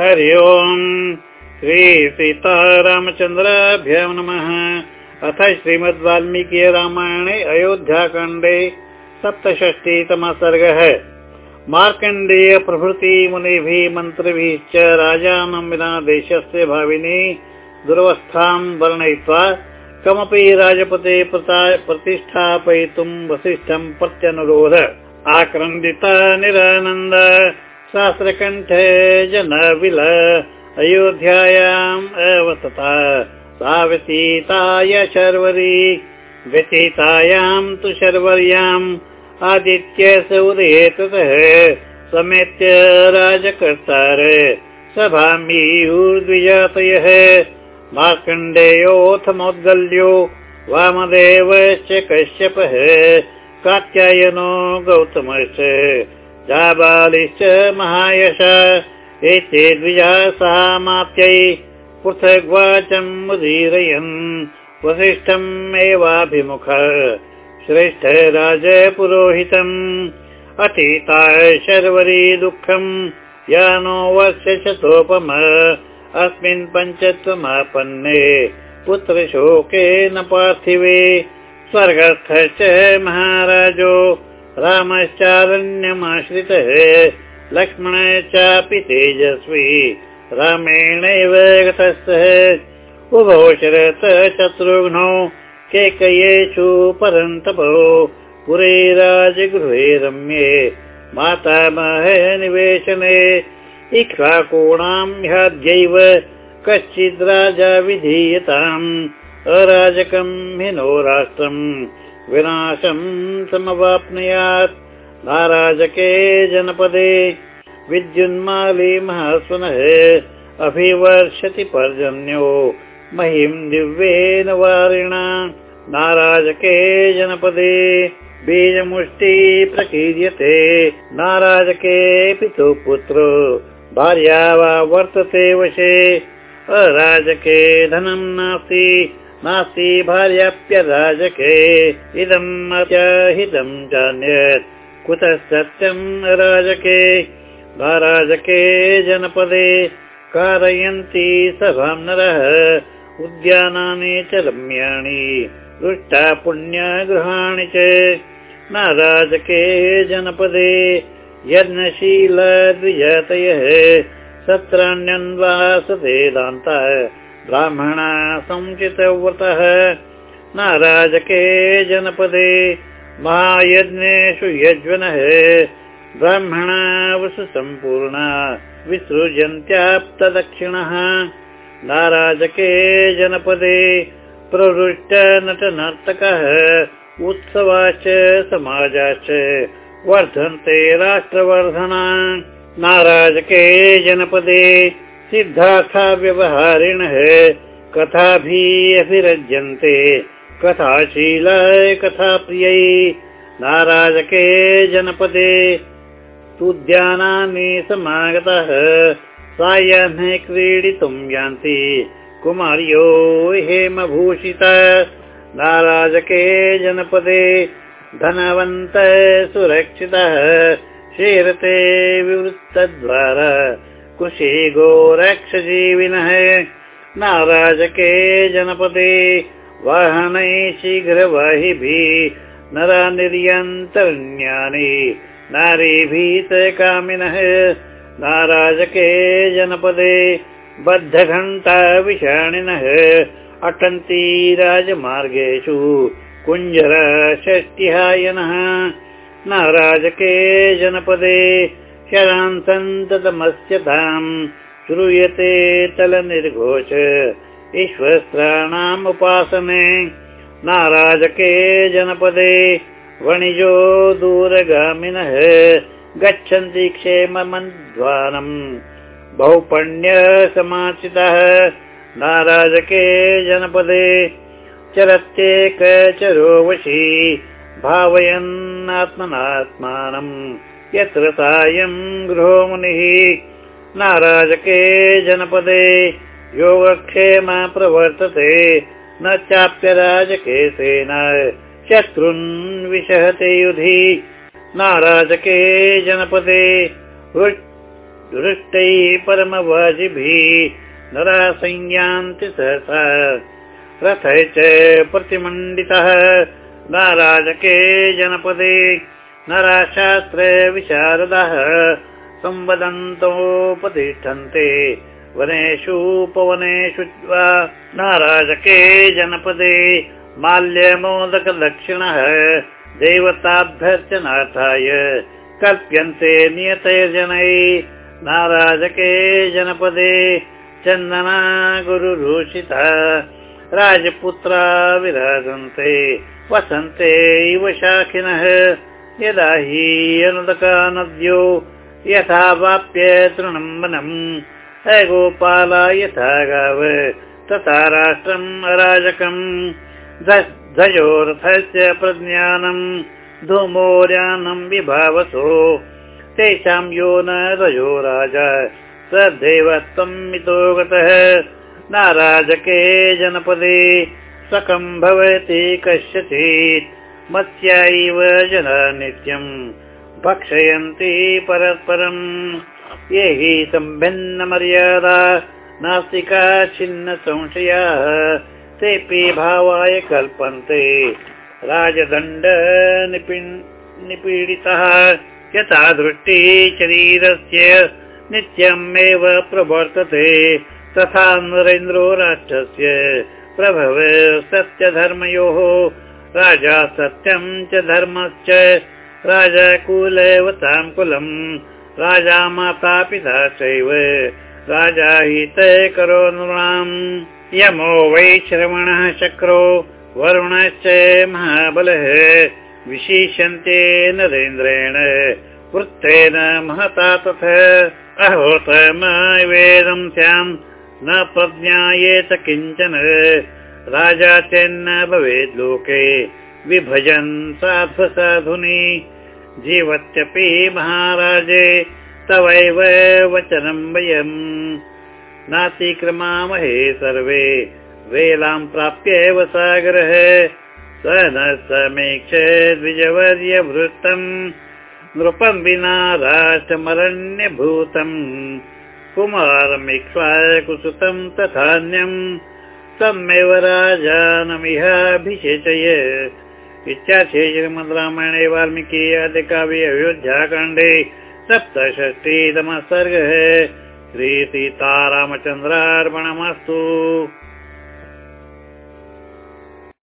हरि ओम्। श्रीसीतारामचन्द्राभ्य नमः। अथ श्रीमद् वाल्मीकि रामायणे अयोध्याकाण्डे सप्तषष्टितमः सर्गः मार्कण्डेय प्रभृति मुनिभिः मन्त्रिभिश्च राजानं विना देशस्य भाविनी दुरवस्थां वर्णयित्वा कमपि राजपते प्रतिष्ठापयितुं वसिष्ठं प्रत्यनुरोध। आक्रन्दिता निरानन्द शास्त्रकण्ठ जन विल अयोध्यायाम् अवतता सा व्यतीताय शर्वरी व्यतीतायां तु शर्वर्याम् आदित्य स उदयेततः समेत्य राजकर्तार सभामीयुर्द्विजातयः मार्कण्डेयोऽथ मोद्गल्यो वामदेवश्च कश्यपः कात्यायनो गौतमश्च जाबालिश्च महायश एते द्विजा सामात्यै पृथग्वाचम् उदीरयन् वसिष्ठम् एवाभिमुख श्रेष्ठ राजपुरोहितम् अतीताय शर्वरी दुःखम् यानो वस्य शतोपम अस्मिन् पञ्चत्वमापन्ने पुत्रशोके न पार्थिवे स्वर्गस्थश्च महाराजो रामश्चारण्यमाश्रितः। लक्ष्मण चापि तेजस्वी। रामेणैव गतस्थः उभौ शरत शत्रुघ्नौ केकयेषु परन्तपो पुरे राजगृहे रम्ये। मातामह निवेशने। इक्ष्वाकूणां ह्याद्यैव कश्चिद् राजा विधीयताम्। अराजकम् हिनो राष्ट्रम् विनाशम् समवाप्नुयात्। नाराजके जनपदे विद्युन्माली महास्वनः अभिवर्षति पर्जन्यो। महिम् दिव्येन वारिणा। नाराजके जनपदे बीजमुष्टि प्रकीर्यते। नाराजके पितुः पुत्रो। भार्या वा वर्तते वशे। अराजके धनम् नास्ति नास्ति भार्याप्यराजके इदम् अत्याहितम् चान्यत् कुतः सत्यम् राजके? नाराजके जनपदे कारयन्ति सभां नरः उद्यानानि च रम्याणि दुष्टा पुण्यगृहाणि च। नाराजके जनपदे यज्ञशील सत्राण्यन्वासते दान्तः ब्राह्मणा सञ्चितव्रतः नाराजके जनपदे महायज्ञेषु यज्वनः। ब्राह्मणा वसु सम्पूर्णा विसृजन्त्याप्तदक्षिणः। नाराजके जनपदे प्रवृष्ट नटनर्तकः। उत्सवाश्च समाजाश्च वर्धन्ते राष्ट्रवर्धना। नाराजके जनपदे सिद्धार्था व्यवहारिणः कथाभिः अभिरज्यन्ते कथाशीलाय कथाप्रियै। नाराजके जनपदे। तुद्यानानि समागतः। सायाह्ने क्रीडितुम् यान्ति। कुमार्यो हेमभूषित। नाराजके जनपदे। धनवन्त सुरक्षितः। क्षीरते विवृत्तद्वार कुशी गोरक्षजीविनः नाराजके जनपदे वाहनै शीघ्रवाहिभिः नरा निर्यन्तरण्यानि नारीभीतकामिनः नाराजके जनपदे बद्धघण्टा विषाणिनः अटन्ति राजमार्गेषु कुञ्जर षष्टिहायनः नाराजके जनपदे शरान्तन्ततमस्यताम् श्रूयते तलनिर्घोष। ईश्वस्त्राणाम् उपासने नाराजके जनपदे वणिजो दूरगामिनः गच्छन्ति क्षेममध्वानम् बहुपण्यसमाचितः नाराजके जनपदे चरत्येकचरो वशी भावयन्नात्मनात्मानम् यत्र सायम् गृहो मुनिः नाराजके जनपदे योगक्षेम प्रवर्तते। न चाप्यराजके सेना शत्रुन् विशहते युधि। नाराजके जनपदे दुरुष्टैः परमवाजिभिः नरा संयान्ति सहसा। रथ च प्रतिमण्डितः नाराजके जनपदे नराशास्त्र विशारदः। संवदन्तोपतिष्ठन्ते वनेषु पवनेषु वा नाराजके जनपदे। माल्यमोदकदक्षिणः देवताभ्यर्चनार्थाय कल्प्यन्ते नियतय जनै। नाराजके जनपदे चन्दना गुरुरूषिता राजपुत्रा विराजन्ते। वसन्ते इव शाखिनः यदा हि अनुदका नद्यो यथा वाप्य तृणम्बनम्। गोपाला यथा गाव तथा राष्ट्रम् अराजकम्। ध्वजोरथस्य प्रज्ञानम् धूमोर्यानम् विभावसो। तेषां यो न रजो राजा स देवत्वम् मितो गतः। नाराजके जनपदे सकम् भवति कस्यचित् मत्स्यैव जना नित्यम् भक्षयन्ति परस्परम्। ये हि सम्भिन्न मर्यादा नास्तिका छिन्न संशयाः तेऽपि भावाय कल्पन्ते। राजदण्ड निपीडितः यथा दृष्टि शरीरस्य नित्यम् एव प्रवर्तते। तथा नरेन्द्रो राष्ट्रस्य प्रभव सत्यधर्मयोः राजा सत्यम् च धर्मश्च। राजा कुलवतां कुलम्। राजा माता पिता चैव। राजा हित करो नृणाम्। यमो वै श्रवणः चक्रो वरुणश्च महाबलः। विशिष्यन्ते नरेन्द्रेण। वृत्तेन महता तथा। अहोतमवेदं स्याम्। न प्रज्ञायेत किञ्चन राजा चेन्न भवेद् लोके। विभजन् साधु साधुनि। जीवत्यपि महाराजे तवैव वचनं वयम्। नातिक्रमामहे सर्वे। वेलां प्राप्येव सागरः। स न समीक्ष द्विजवर्यवृत्तम् नृपम् विना राष्ट्रमरण्यभूतम्। कुमारमिक्ष्वा कुसुतम् तथान्यम् तमेव राजानमिहाभिषेचय इत्याशे श्रीमद् रामायणे वाल्मीकि आदिकाव्ये अयोध्याकाण्डे सप्तषष्टितमः सर्गः। श्रीसीतारामचन्द्रार्पणमस्तु